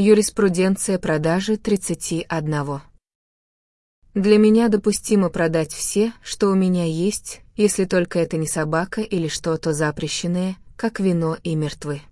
Юриспруденция продажи 31. Для меня допустимо продать все, что у меня есть, если только это не собака или что-то запрещенное, как вино и мертвы.